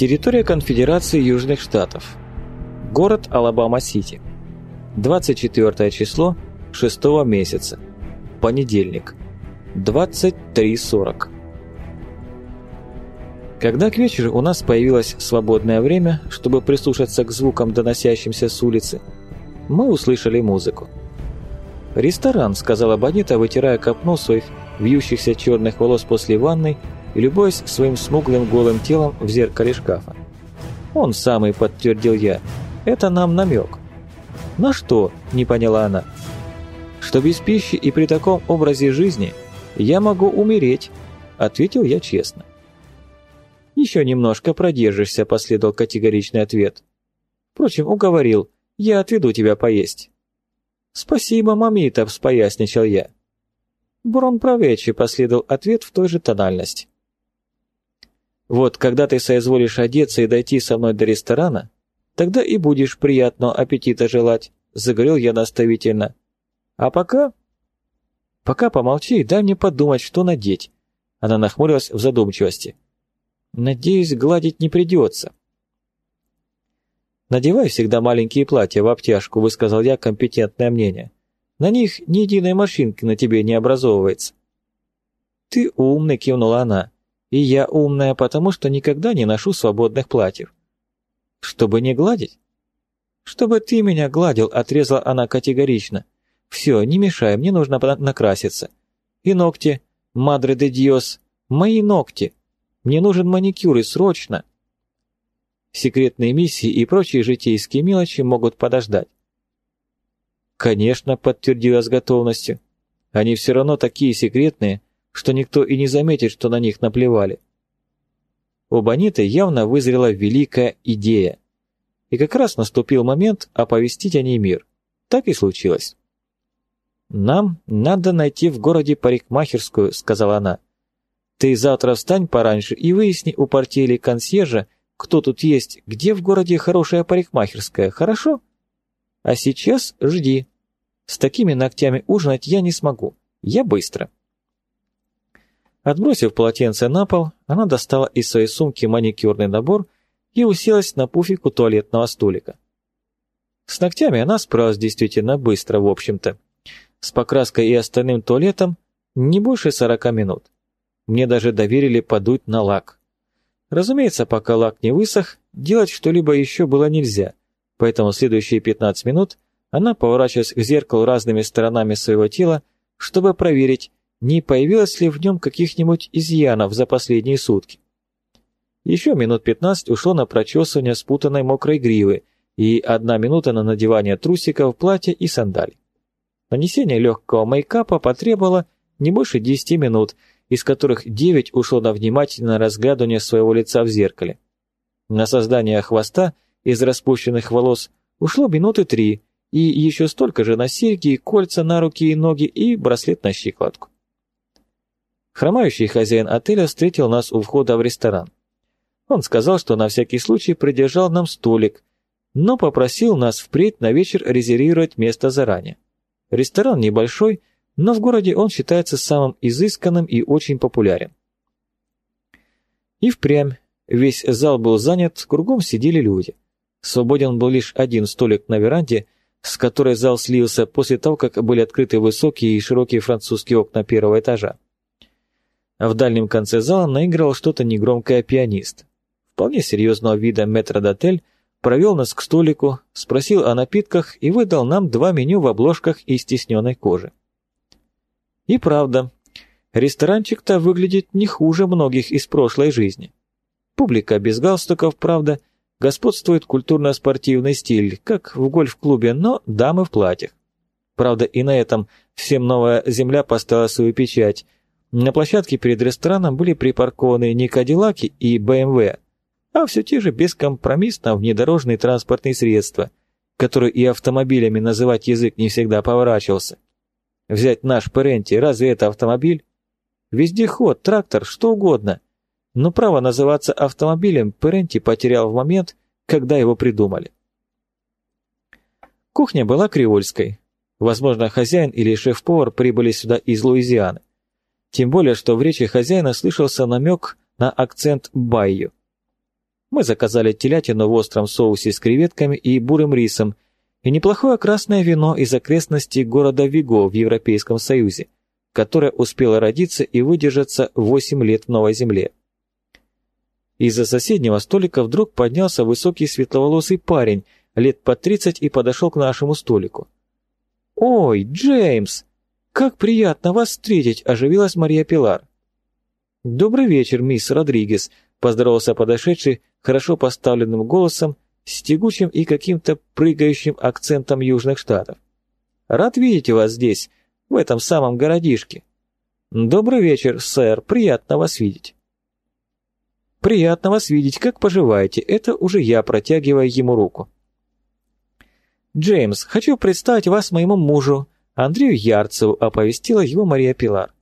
Территория Конфедерации Южных Штатов. Город Алабама-Сити. 24 число 6 месяца. Понедельник. 23.40. Когда к вечеру у нас появилось свободное время, чтобы прислушаться к звукам, доносящимся с улицы, мы услышали музыку. «Ресторан», — сказала Бонита, вытирая копну своих вьющихся черных волос после ванной и любуясь своим смуглым голым телом в зеркале шкафа. «Он самый», — подтвердил я. «Это нам намек». «На что?» — не поняла она. «Что без пищи и при таком образе жизни я могу умереть», — ответил я честно. «Еще немножко продержишься», — последовал категоричный ответ. «Впрочем, уговорил, я отведу тебя поесть». «Спасибо, мамита», — вспоясничал я. «Брон правечи», — последовал ответ в той же тональности. «Вот, когда ты соизволишь одеться и дойти со мной до ресторана, тогда и будешь приятного аппетита желать», — заговорил я наставительно. «А пока...» «Пока помолчи и дай мне подумать, что надеть». Она нахмурилась в задумчивости. «Надеюсь, гладить не придется». «Надевай всегда маленькие платья в обтяжку», — высказал я компетентное мнение. На них ни единой машинки на тебе не образовывается». «Ты умный», — кивнула она. «И я умная, потому что никогда не ношу свободных платьев». «Чтобы не гладить?» «Чтобы ты меня гладил», — отрезала она категорично. «Все, не мешай, мне нужно накраситься. И ногти, мадре де диос, мои ногти. Мне нужен маникюр и срочно». Секретные миссии и прочие житейские мелочи могут подождать. «Конечно», — подтвердил я с готовностью. «Они все равно такие секретные, что никто и не заметит, что на них наплевали». У Бониты явно вызрела великая идея. И как раз наступил момент оповестить о ней мир. Так и случилось. «Нам надо найти в городе парикмахерскую», — сказала она. «Ты завтра встань пораньше и выясни у портье консьержа, кто тут есть, где в городе хорошая парикмахерская, хорошо? А сейчас жди. С такими ногтями ужинать я не смогу. Я быстро. Отбросив полотенце на пол, она достала из своей сумки маникюрный набор и уселась на пуфик у туалетного столика. С ногтями она справилась действительно быстро, в общем-то. С покраской и остальным туалетом не больше сорока минут. Мне даже доверили подуть на лак. Разумеется, пока лак не высох, делать что-либо еще было нельзя, поэтому следующие 15 минут – она поворачивалась к зеркалу разными сторонами своего тела, чтобы проверить, не появилось ли в нем каких-нибудь изъянов за последние сутки. Еще минут пятнадцать ушло на прочесывание спутанной мокрой гривы и одна минута на надевание трусиков, платья и сандалий. Нанесение легкого мейкапа потребовало не больше десяти минут, из которых девять ушло на внимательное разглядывание своего лица в зеркале. На создание хвоста из распущенных волос ушло минуты три, и еще столько же на серьги, кольца на руки и ноги и браслет на щиколотку. Хромающий хозяин отеля встретил нас у входа в ресторан. Он сказал, что на всякий случай придержал нам столик, но попросил нас впредь на вечер резервировать место заранее. Ресторан небольшой, но в городе он считается самым изысканным и очень популярен. И впрямь, весь зал был занят, кругом сидели люди. Свободен был лишь один столик на веранде – с которой зал слился после того, как были открыты высокие и широкие французские окна первого этажа. В дальнем конце зала наиграл что-то негромкое пианист. Вполне серьезного вида метродотель провел нас к столику, спросил о напитках и выдал нам два меню в обложках из стесненной кожи. И правда, ресторанчик-то выглядит не хуже многих из прошлой жизни. Публика без галстуков, правда, Господствует культурно-спортивный стиль, как в гольф-клубе, но дамы в платьях. Правда, и на этом всем новая земля поставила свою печать. На площадке перед рестораном были припаркованы не Кадиллаки и БМВ, а все те же бескомпромиссно внедорожные транспортные средства, которые и автомобилями называть язык не всегда поворачивался. Взять наш Паренти, разве это автомобиль? Вездеход, трактор, что угодно – но право называться автомобилем Перенти потерял в момент, когда его придумали. Кухня была креольской. Возможно, хозяин или шеф-повар прибыли сюда из Луизианы. Тем более, что в речи хозяина слышался намек на акцент байю. Мы заказали телятину в остром соусе с креветками и бурым рисом, и неплохое красное вино из окрестностей города Виго в Европейском Союзе, которое успело родиться и выдержаться 8 лет в Новой Земле. Из-за соседнего столика вдруг поднялся высокий светловолосый парень, лет по 30 и подошел к нашему столику. «Ой, Джеймс! Как приятно вас встретить!» – оживилась Мария Пилар. «Добрый вечер, мисс Родригес», – поздоровался подошедший хорошо поставленным голосом, с тягучим и каким-то прыгающим акцентом Южных Штатов. «Рад видеть вас здесь, в этом самом городишке». «Добрый вечер, сэр, приятно вас видеть». «Приятно вас видеть, как поживаете?» Это уже я протягиваю ему руку. «Джеймс, хочу представить вас моему мужу, Андрею Ярцеву», оповестила его Мария Пилар.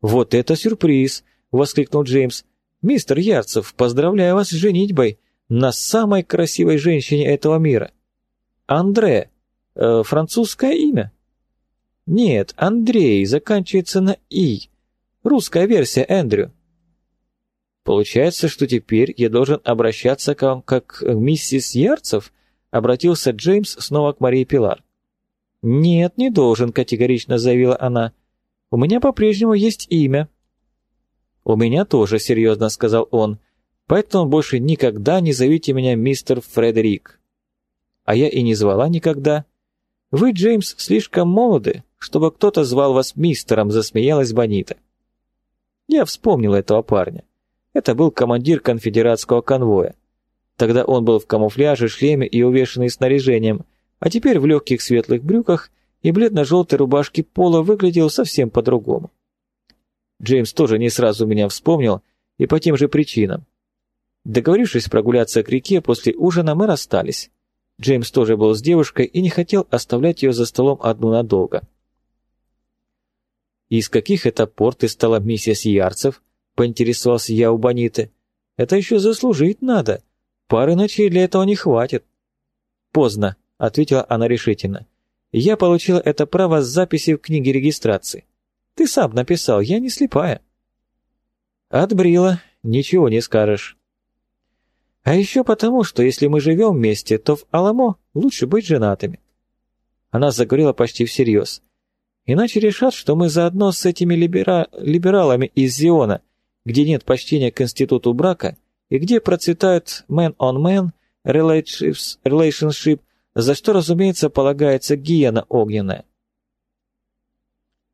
«Вот это сюрприз!» — воскликнул Джеймс. «Мистер Ярцев, поздравляю вас с женитьбой на самой красивой женщине этого мира. Андре. Э, французское имя?» «Нет, Андрей, заканчивается на «и». Русская версия Эндрю». «Получается, что теперь я должен обращаться к вам как миссис Ярцев?» Обратился Джеймс снова к Марии Пилар. «Нет, не должен», — категорично заявила она. «У меня по-прежнему есть имя». «У меня тоже», — серьезно сказал он. «Поэтому больше никогда не зовите меня мистер Фредерик». «А я и не звала никогда». «Вы, Джеймс, слишком молоды, чтобы кто-то звал вас мистером», — засмеялась Бонита. Я вспомнил этого парня. Это был командир конфедератского конвоя. Тогда он был в камуфляже, шлеме и увешанный снаряжением, а теперь в легких светлых брюках и бледно-желтой рубашке пола выглядел совсем по-другому. Джеймс тоже не сразу меня вспомнил, и по тем же причинам. Договорившись прогуляться к реке, после ужина мы расстались. Джеймс тоже был с девушкой и не хотел оставлять ее за столом одну надолго. «Из каких это пор ты стала миссис Ярцев?» — поинтересовался я у Бониты. «Это еще заслужить надо. Пары ночей для этого не хватит. Поздно, ответила она решительно. Я получила это право с записи в книге регистрации. Ты сам написал, я не слепая. Отбрила, ничего не скажешь. А еще потому, что если мы живем вместе, то в Аламо лучше быть женатыми. Она заговорила почти всерьез. Иначе решат, что мы заодно с этими либера... либералами из Зиона, где нет почтения к институту брака, и где процветают man-on-man relationship, за что, разумеется, полагается гиена огненная.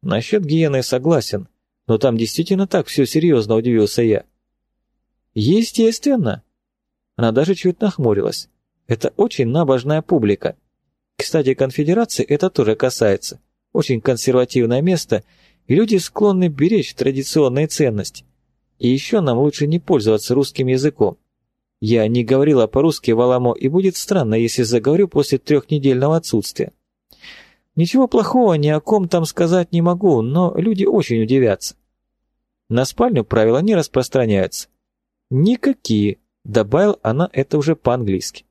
Насчет гиены согласен, но там действительно так все серьезно, удивился я. Естественно. Она даже чуть нахмурилась. Это очень набожная публика. Кстати, конфедерации это тоже касается. Очень консервативное место, и люди склонны беречь традиционные ценности. И еще нам лучше не пользоваться русским языком. Я не говорила по-русски в Аламо, и будет странно, если заговорю после трехнедельного отсутствия. Ничего плохого ни о ком там сказать не могу, но люди очень удивятся. На спальню правила не распространяются. Никакие, добавил она это уже по-английски.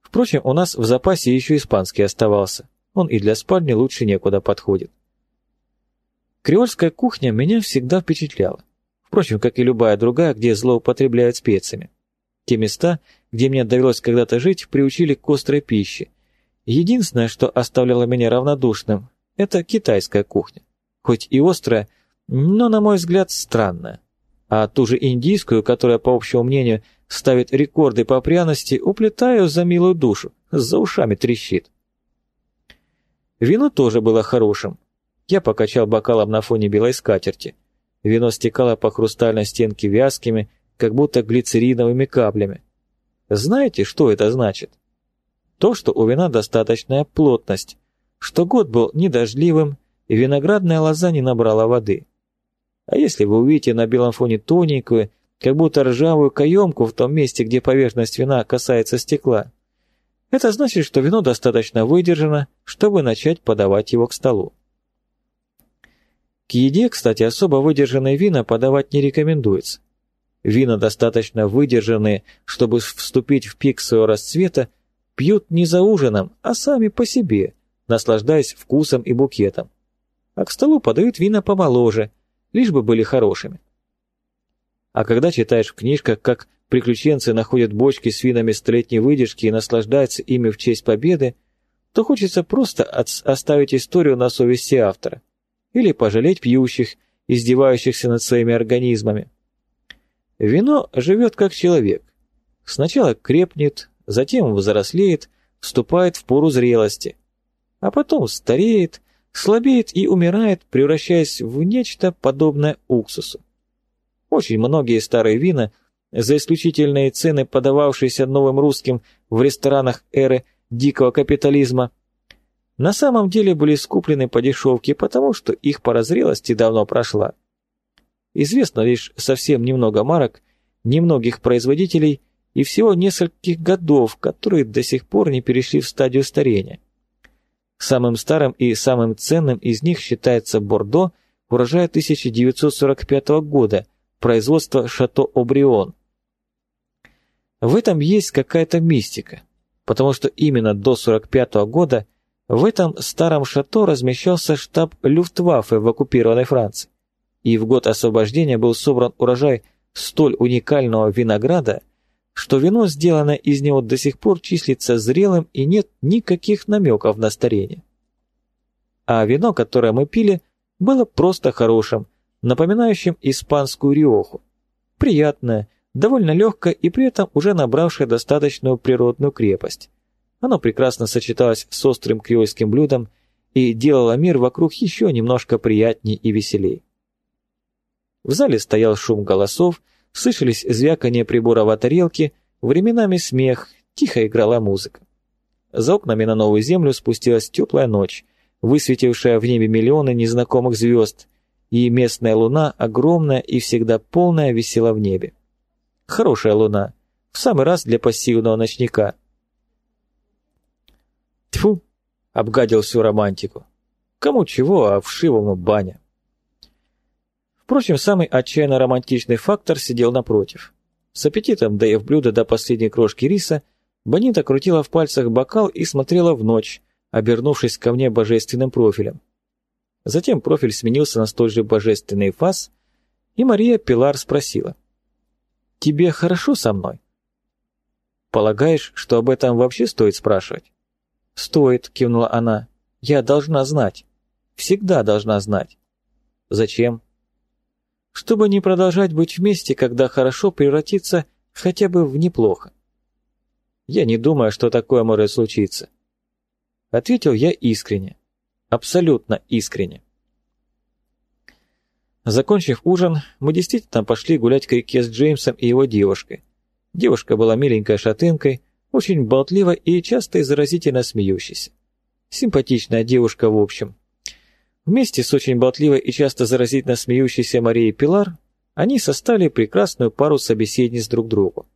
Впрочем, у нас в запасе еще испанский оставался. Он и для спальни лучше некуда подходит. Креольская кухня меня всегда впечатляла. Впрочем, как и любая другая, где злоупотребляют специями. Те места, где мне довелось когда-то жить, приучили к острой пище. Единственное, что оставляло меня равнодушным, это китайская кухня. Хоть и острая, но, на мой взгляд, странная. А ту же индийскую, которая, по общему мнению, ставит рекорды по пряности, уплетаю за милую душу, за ушами трещит. Вино тоже было хорошим, я покачал бокалом на фоне белой скатерти. Вино стекало по хрустальной стенке вязкими, как будто глицериновыми каплями. Знаете, что это значит? То, что у вина достаточная плотность, что год был недождливым, и виноградная лоза не набрала воды. А если вы увидите на белом фоне тоненькую, как будто ржавую каемку в том месте, где поверхность вина касается стекла, это значит, что вино достаточно выдержано, чтобы начать подавать его к столу. К еде, кстати, особо выдержанные вина подавать не рекомендуется. Вина, достаточно выдержанные, чтобы вступить в пик своего расцвета, пьют не за ужином, а сами по себе, наслаждаясь вкусом и букетом. А к столу подают вина помоложе, лишь бы были хорошими. А когда читаешь в книжках, как приключенцы находят бочки с винами столетней выдержки и наслаждаются ими в честь победы, то хочется просто оставить историю на совести автора или пожалеть пьющих, издевающихся над своими организмами. Вино живет как человек. Сначала крепнет, затем взрослеет, вступает в пору зрелости, а потом стареет, слабеет и умирает, превращаясь в нечто подобное уксусу. Очень многие старые вина, за исключительные цены, подававшиеся новым русским в ресторанах эры дикого капитализма, на самом деле были скуплены по дешевке, потому что их пора зрелости давно прошла. Известно лишь совсем немного марок, немногих производителей и всего нескольких годов, которые до сих пор не перешли в стадию старения. Самым старым и самым ценным из них считается Бордо урожая 1945 года, производства Шато Обрион. В этом есть какая-то мистика, потому что именно до 1945 года в этом старом шато размещался штаб Люфтваффе в оккупированной Франции и в год освобождения был собран урожай столь уникального винограда, что вино, сделанное из него до сих пор числится зрелым и нет никаких намеков на старение. А вино, которое мы пили, было просто хорошим, напоминающим испанскую риоху. Приятное, довольно легкое и при этом уже набравшее достаточную природную крепость. Оно прекрасно сочеталось с острым креольским блюдом и делало мир вокруг еще немножко приятнее и веселей. В зале стоял шум голосов, слышались звяканье прибора о тарелке, временами смех, тихо играла музыка. За окнами на новую землю спустилась теплая ночь, высветившая в небе миллионы незнакомых звезд, и местная луна, огромная и всегда полная, висела в небе. Хорошая луна, в самый раз для пассивного ночника. Тьфу, обгадил всю романтику. Кому чего, а вшивому баня. Впрочем, самый отчаянно романтичный фактор сидел напротив. С аппетитом, доев блюдо до последней крошки риса, Бонита крутила в пальцах бокал и смотрела в ночь, обернувшись ко мне божественным профилем. Затем профиль сменился на столь же божественный фас, и Мария Пилар спросила. «Тебе хорошо со мной?» «Полагаешь, что об этом вообще стоит спрашивать?» «Стоит», — кивнула она. «Я должна знать. Всегда должна знать». «Зачем?» чтобы не продолжать быть вместе, когда хорошо превратиться хотя бы в неплохо. Я не думаю, что такое может случиться. Ответил я искренне. Абсолютно искренне. Закончив ужин, мы действительно пошли гулять к реке с Джеймсом и его девушкой. Девушка была миленькой шатынкой, очень болтливой и часто и заразительно смеющейся. Симпатичная девушка в общем. Вместе с очень болтливой и часто заразительно смеющейся Марией Пилар они составили прекрасную пару собеседниц друг другу.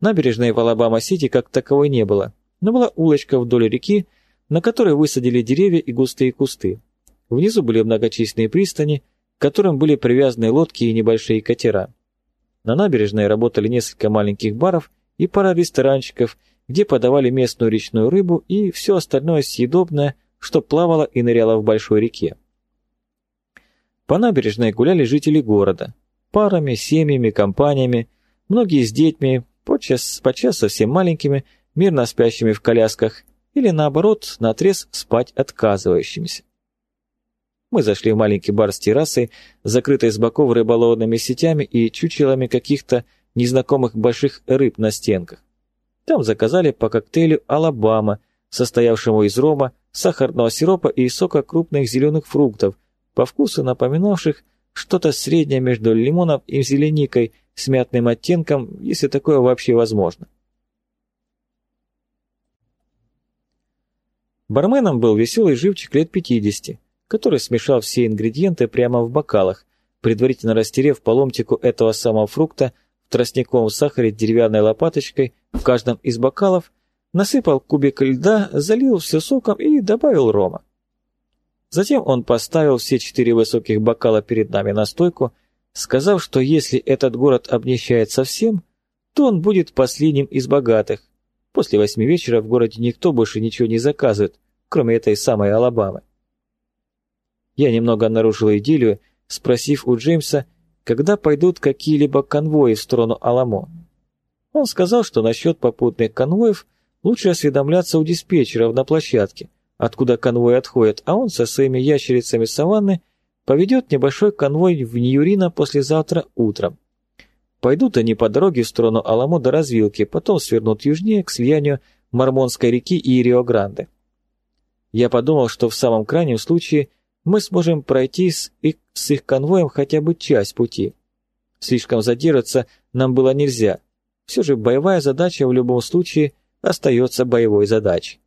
Набережной в Алабама-Сити как таковой не было, но была улочка вдоль реки, на которой высадили деревья и густые кусты. Внизу были многочисленные пристани, к которым были привязаны лодки и небольшие катера. На набережной работали несколько маленьких баров и пара ресторанчиков, где подавали местную речную рыбу и все остальное съедобное, что плавало и ныряло в большой реке. По набережной гуляли жители города, парами, семьями, компаниями, многие с детьми, подчас, подчас совсем маленькими, мирно спящими в колясках, или наоборот, наотрез спать отказывающимися. Мы зашли в маленький бар с террасой, закрытой с боков рыболовными сетями и чучелами каких-то незнакомых больших рыб на стенках. Там заказали по коктейлю «Алабама», состоявшему из рома, сахарного сиропа и сока крупных зеленых фруктов, по вкусу напоминавших что-то среднее между лимоном и зеленикой с мятным оттенком, если такое вообще возможно. Барменом был веселый живчик лет 50, который смешал все ингредиенты прямо в бокалах, предварительно растерев по ломтику этого самого фрукта тростниковом сахаре деревянной лопаточкой в каждом из бокалов насыпал кубик льда, залил все соком и добавил рома. Затем он поставил все четыре высоких бокала перед нами на стойку, сказав, что если этот город обнищает совсем, то он будет последним из богатых. После восьми вечера в городе никто больше ничего не заказывает, кроме этой самой Алабамы. Я немного нарушил идиллию, спросив у Джеймса, когда пойдут какие-либо конвои в сторону Аламо. Он сказал, что насчет попутных конвоев лучше осведомляться у диспетчеров на площадке, откуда конвой отходит, а он со своими ящерицами саванны поведет небольшой конвой в Ньюрино послезавтра утром. Пойдут они по дороге в сторону Аламо до развилки, потом свернут южнее к слиянию Мормонской реки и Рио-Гранде. Я подумал, что в самом крайнем случае мы сможем пройти с их, с их конвоем хотя бы часть пути. Слишком задержаться нам было нельзя. Все же боевая задача в любом случае остается боевой задачей.